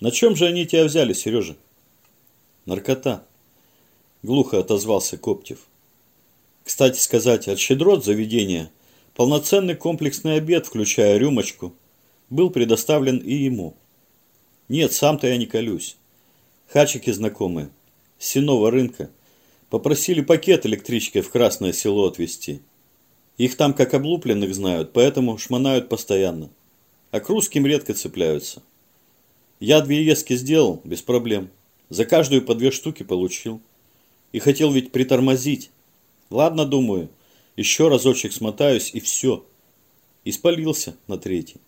На чем же они тебя взяли, Сережа? Наркота. Глухо отозвался Коптев. Кстати сказать, от щедрот заведения полноценный комплексный обед, включая рюмочку, был предоставлен и ему. Нет, сам-то я не колюсь. Хачики знакомые, с сеного рынка, попросили пакет электричкой в Красное село отвезти. Их там как облупленных знают, поэтому шмонают постоянно. А к русским редко цепляются. Я две ески сделал, без проблем. За каждую по две штуки получил. И хотел ведь притормозить. Ладно, думаю, еще разочек смотаюсь и все. И спалился на третий.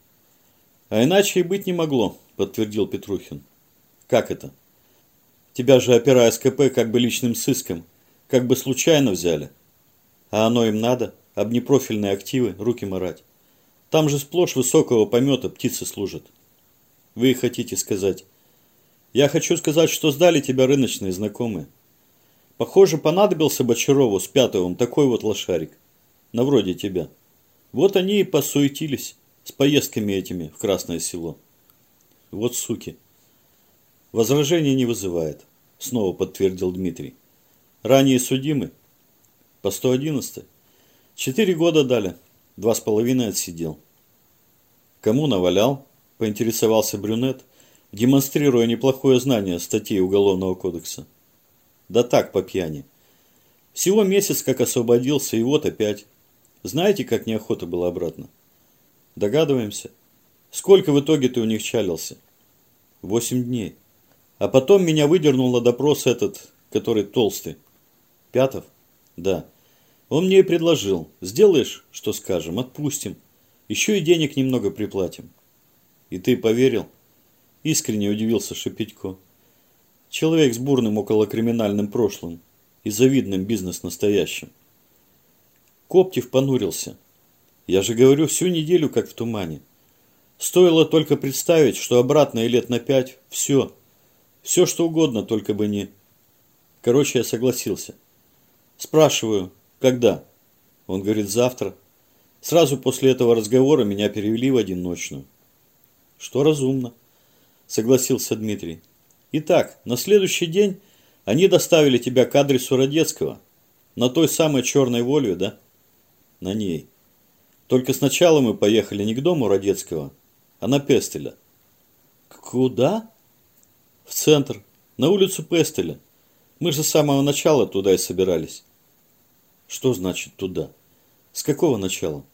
А иначе и быть не могло, подтвердил Петрухин. Как это? Тебя же, опера СКП, как бы личным сыском, как бы случайно взяли. А оно им надо, об непрофильные активы, руки марать. Там же сплошь высокого помета птицы служат. Вы хотите сказать. Я хочу сказать, что сдали тебя рыночные знакомые. Похоже, понадобился Бочарову с Пятовым такой вот лошарик. На вроде тебя. Вот они и посуетились с поездками этими в Красное Село. Вот суки. Возражений не вызывает, снова подтвердил Дмитрий. Ранее судимы? По 111? Четыре года дали, два с половиной отсидел. Кому навалял? Поинтересовался брюнет, демонстрируя неплохое знание статей Уголовного кодекса. Да так, по пьяни. Всего месяц, как освободился, и вот опять. Знаете, как неохота было обратно? Догадываемся. Сколько в итоге ты у них чалился? Восемь дней. А потом меня выдернул на допрос этот, который толстый. Пятов? Да. Он мне и предложил. Сделаешь, что скажем, отпустим. Еще и денег немного приплатим. И ты поверил? Искренне удивился Шепетько. Человек с бурным околокриминальным прошлым и завидным бизнес-настоящим. Коптев понурился. Я же говорю, всю неделю как в тумане. Стоило только представить, что обратно и лет на пять – все. Все, что угодно, только бы не... Короче, я согласился. Спрашиваю, когда? Он говорит, завтра. Сразу после этого разговора меня перевели в одиночную. Что разумно, согласился Дмитрий. Итак, на следующий день они доставили тебя к адресу Родецкого. На той самой черной Вольве, да? На ней. Только сначала мы поехали не к дому Родецкого, а на Пестеля. Куда? В центр, на улицу Пестеля. Мы же с самого начала туда и собирались. Что значит туда? С какого начала?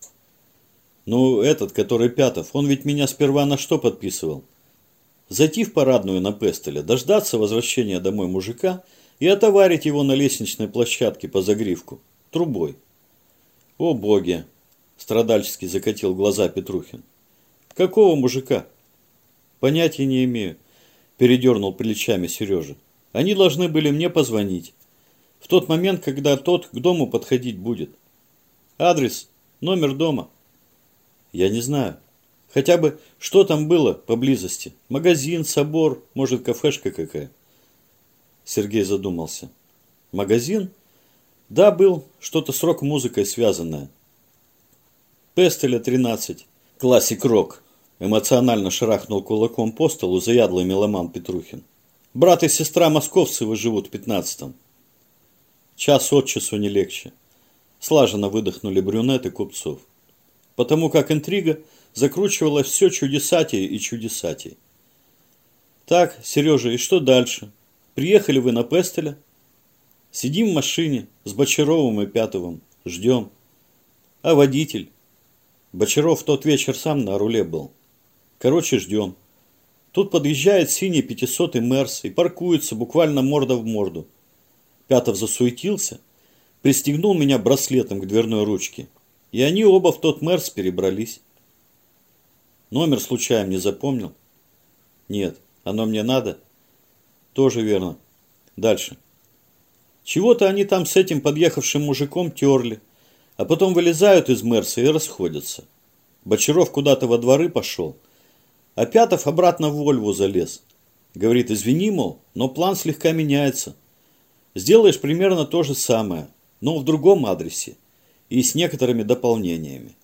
Ну, этот, который Пятов, он ведь меня сперва на что подписывал? Зайти в парадную на Пестеля, дождаться возвращения домой мужика и отоварить его на лестничной площадке по загривку, трубой. О боги! Страдальчески закатил глаза Петрухин. Какого мужика? Понятия не имею. Передернул плечами Сережа. Они должны были мне позвонить. В тот момент, когда тот к дому подходить будет. Адрес, номер дома. Я не знаю. Хотя бы, что там было поблизости? Магазин, собор, может, кафешка какая? Сергей задумался. Магазин? Да, был. Что-то с рок-музыкой связанное. Пестеля 13. Классик рок. Эмоционально шарахнул кулаком по столу заядлый меломан Петрухин. Брат и сестра московцевы живут в пятнадцатом. Час от часу не легче. Слаженно выдохнули брюнеты купцов. Потому как интрига закручивалась все чудесатее и чудесатее. Так, Сережа, и что дальше? Приехали вы на Пестеля? Сидим в машине с Бочаровым и Пятовым. Ждем. А водитель? Бочаров тот вечер сам на руле был. Короче, ждем. Тут подъезжает синий 500 Мерс и паркуется буквально морда в морду. Пятов засуетился, пристегнул меня браслетом к дверной ручке. И они оба в тот Мерс перебрались. Номер случайно не запомнил? Нет. Оно мне надо? Тоже верно. Дальше. Чего-то они там с этим подъехавшим мужиком терли, а потом вылезают из Мерса и расходятся. Бочаров куда-то во дворы пошел, а Пятов обратно в Вольву залез. Говорит, извини, мол, но план слегка меняется. Сделаешь примерно то же самое, но в другом адресе и с некоторыми дополнениями.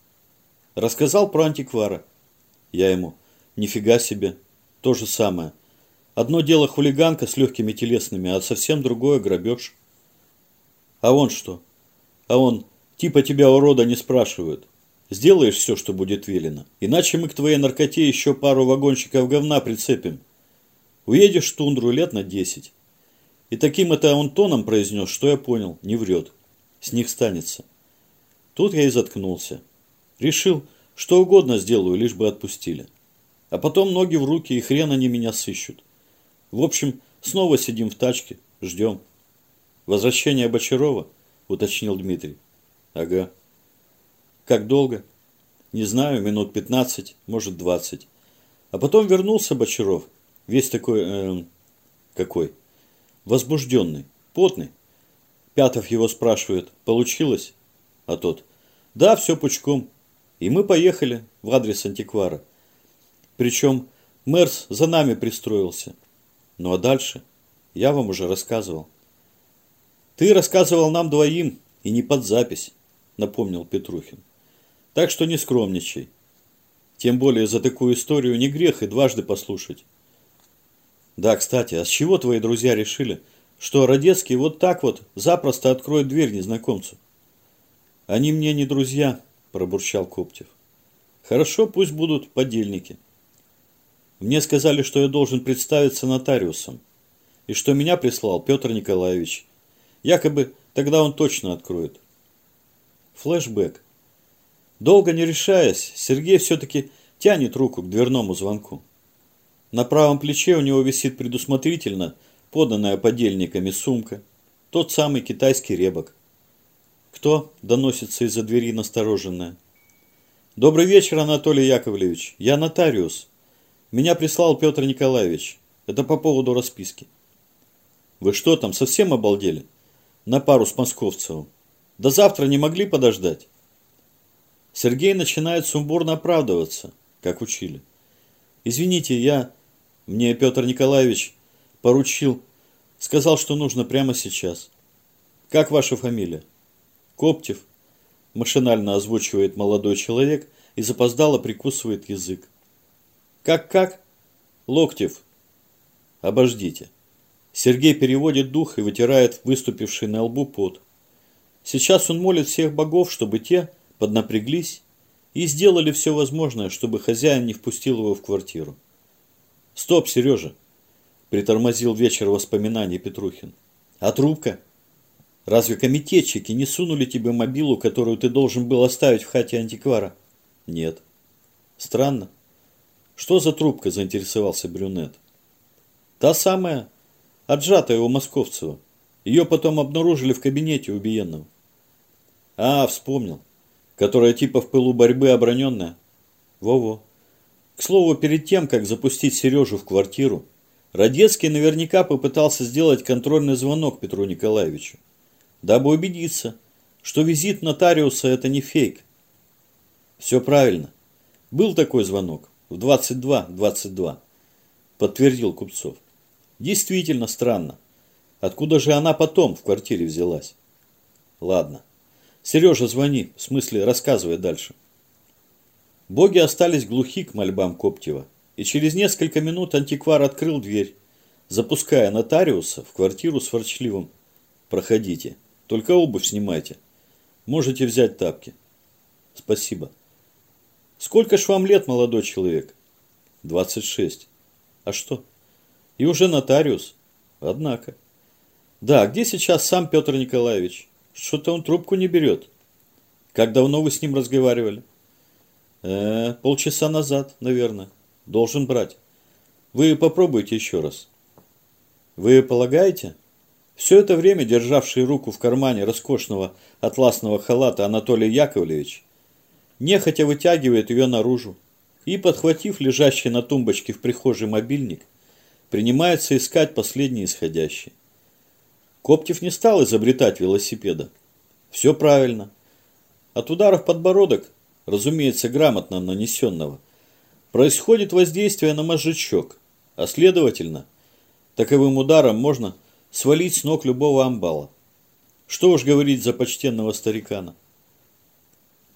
Рассказал про антиквара. Я ему, нифига себе, то же самое. Одно дело хулиганка с легкими телесными, а совсем другое грабеж. А он что? А он, типа тебя урода не спрашивают. Сделаешь все, что будет велено. Иначе мы к твоей наркоте еще пару вагончиков говна прицепим. Уедешь в тундру лет на десять. И таким это он тоном произнес, что я понял, не врет. С них станется. Тут я и заткнулся. Решил, что угодно сделаю, лишь бы отпустили. А потом ноги в руки, и хрен они меня сыщут. В общем, снова сидим в тачке, ждем. Возвращение Бочарова, уточнил Дмитрий. Ага. Как долго? Не знаю, минут 15, может 20. А потом вернулся Бочаров, весь такой, э, какой? Возбужденный, потный. Пятов его спрашивает, получилось? А тот, да, все пучком. И мы поехали в адрес антиквара. Причем Мерс за нами пристроился. Ну а дальше? Я вам уже рассказывал. Ты рассказывал нам двоим, и не под запись, напомнил Петрухин. Так что не скромничай. Тем более за такую историю не грех и дважды послушать. Да, кстати, а с чего твои друзья решили, что Родецкий вот так вот запросто откроет дверь незнакомцу? Они мне не друзья, пробурчал Коптев. Хорошо, пусть будут подельники. Мне сказали, что я должен представиться нотариусом, и что меня прислал Петр Николаевич. Якобы тогда он точно откроет. Флэшбэк. Долго не решаясь, Сергей все-таки тянет руку к дверному звонку. На правом плече у него висит предусмотрительно поданная подельниками сумка, тот самый китайский ребок. «Кто?» – доносится из-за двери настороженная. «Добрый вечер, Анатолий Яковлевич. Я нотариус. Меня прислал Петр Николаевич. Это по поводу расписки». «Вы что там, совсем обалдели?» «На пару с Московцевым. До завтра не могли подождать?» Сергей начинает сумбурно оправдываться, как учили. «Извините, я...» Мне Петр Николаевич поручил, сказал, что нужно прямо сейчас. «Как ваша фамилия?» Коптев, машинально озвучивает молодой человек и запоздало прикусывает язык. Как-как? Локтев. Обождите. Сергей переводит дух и вытирает выступивший на лбу пот. Сейчас он молит всех богов, чтобы те поднапряглись и сделали все возможное, чтобы хозяин не впустил его в квартиру. «Стоп, Сережа!» – притормозил вечер воспоминаний Петрухин. «А трубка?» Разве комитетчики не сунули тебе мобилу, которую ты должен был оставить в хате антиквара? Нет. Странно. Что за трубка, заинтересовался брюнет. Та самая, отжатая у Московцева. Ее потом обнаружили в кабинете убиенного. А, вспомнил. Которая типа в пылу борьбы оброненная. Во-во. К слову, перед тем, как запустить Сережу в квартиру, Родецкий наверняка попытался сделать контрольный звонок Петру Николаевичу дабы убедиться, что визит нотариуса – это не фейк. Все правильно. Был такой звонок в 22.22, .22, подтвердил Купцов. Действительно странно. Откуда же она потом в квартире взялась? Ладно. Сережа, звони, в смысле, рассказывай дальше. Боги остались глухи к мольбам Коптева, и через несколько минут антиквар открыл дверь, запуская нотариуса в квартиру с ворчливым «Проходите». Только обувь снимайте. Можете взять тапки. Спасибо. Сколько ж вам лет, молодой человек? 26. А что? И уже нотариус. Однако. Да, где сейчас сам Петр Николаевич? Что-то он трубку не берет. Как давно вы с ним разговаривали? Э, полчаса назад, наверное. Должен брать. Вы попробуйте еще раз. Вы полагаете? Все это время державший руку в кармане роскошного атласного халата Анатолий Яковлевич нехотя вытягивает ее наружу и, подхватив лежащий на тумбочке в прихожей мобильник, принимается искать последний исходящий. Коптев не стал изобретать велосипеда. Все правильно. От ударов подбородок, разумеется, грамотно нанесенного, происходит воздействие на мозжечок, а следовательно, таковым ударом можно – свалить с ног любого амбала. Что уж говорить за почтенного старикана.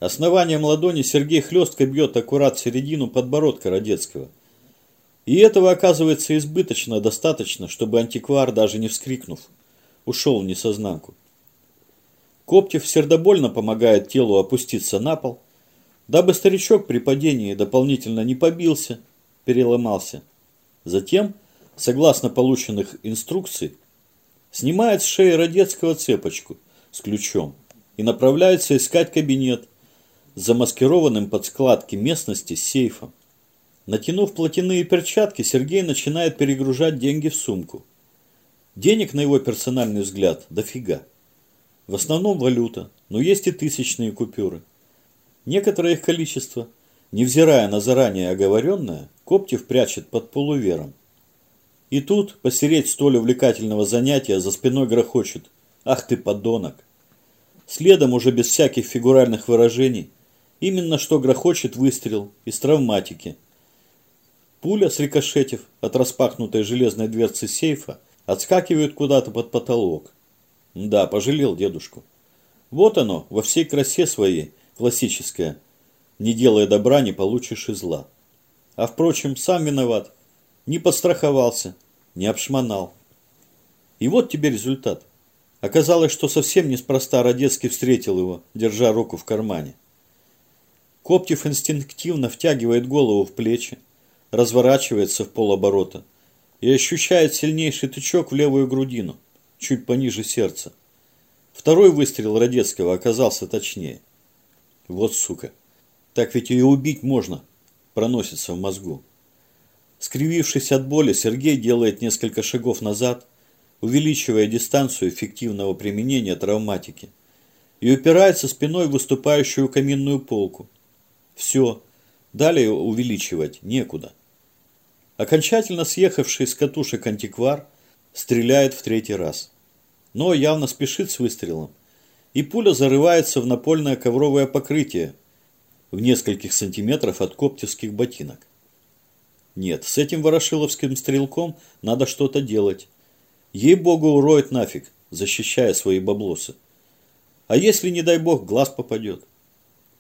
Основанием ладони Сергей хлестко бьет аккурат середину подбородка Родецкого. И этого оказывается избыточно достаточно, чтобы антиквар, даже не вскрикнув, ушел в несознанку. Коптев сердобольно помогает телу опуститься на пол, дабы старичок при падении дополнительно не побился, переломался. Затем, согласно полученных инструкций, снимает с шеи Родецкого цепочку с ключом и направляется искать кабинет, замаскированным под складки местности сейфом. Натянув платяные перчатки, Сергей начинает перегружать деньги в сумку. Денег, на его персональный взгляд, дофига. В основном валюта, но есть и тысячные купюры. Некоторое их количество, невзирая на заранее оговоренное, Коптев прячет под полувером. И тут, посереть столь увлекательного занятия, за спиной грохочет. «Ах ты, подонок!» Следом, уже без всяких фигуральных выражений, именно что грохочет выстрел из травматики. Пуля, срикошетив от распахнутой железной дверцы сейфа, отскакивает куда-то под потолок. Да, пожалел дедушку. Вот оно, во всей красе своей, классическое. Не делая добра, не получишь и зла. А впрочем, сам виноват. Не подстраховался, не обшмонал. И вот тебе результат. Оказалось, что совсем неспроста Родецкий встретил его, держа руку в кармане. Коптев инстинктивно втягивает голову в плечи, разворачивается в полоборота и ощущает сильнейший тычок в левую грудину, чуть пониже сердца. Второй выстрел Родецкого оказался точнее. Вот сука. Так ведь ее убить можно, проносится в мозгу. Скривившись от боли, Сергей делает несколько шагов назад, увеличивая дистанцию эффективного применения травматики, и упирается спиной в выступающую каминную полку. Все, далее увеличивать некуда. Окончательно съехавший с катушек антиквар стреляет в третий раз. Но явно спешит с выстрелом, и пуля зарывается в напольное ковровое покрытие в нескольких сантиметров от коптевских ботинок. Нет, с этим ворошиловским стрелком надо что-то делать. Ей-богу, уроет нафиг, защищая свои баблосы. А если, не дай бог, глаз попадет?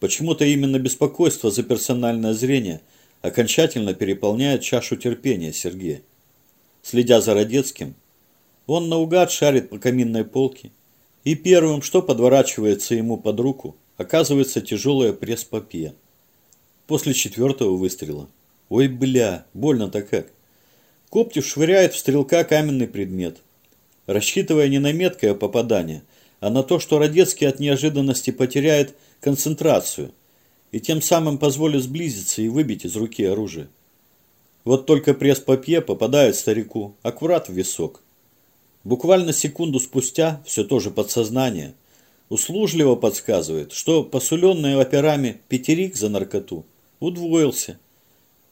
Почему-то именно беспокойство за персональное зрение окончательно переполняет чашу терпения Сергея. Следя за Родецким, он наугад шарит по каминной полке, и первым, что подворачивается ему под руку, оказывается тяжелая пресс-папье. После четвертого выстрела. Ой, бля, больно-то как. Коптев швыряет в стрелка каменный предмет, рассчитывая не на меткое попадание, а на то, что Родецкий от неожиданности потеряет концентрацию и тем самым позволит сблизиться и выбить из руки оружие. Вот только пресс-папье попадает старику аккурат в висок. Буквально секунду спустя, все тоже подсознание, услужливо подсказывает, что посуленный операми пятерик за наркоту удвоился –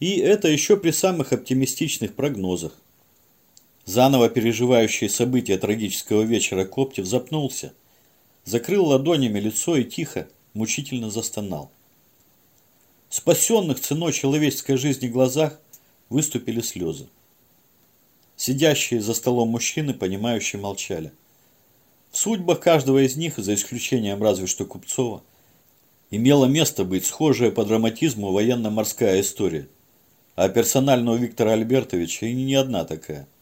и это еще при самых оптимистичных прогнозах. Заново переживающий события трагического вечера Коптев запнулся, закрыл ладонями лицо и тихо, мучительно застонал. Спасенных ценой человеческой жизни глазах выступили слезы. Сидящие за столом мужчины, понимающие, молчали. В судьбах каждого из них, за исключением разве что Купцова, имела место быть схожая по драматизму военно-морская история – а персонально у Виктора Альбертовича и не одна такая –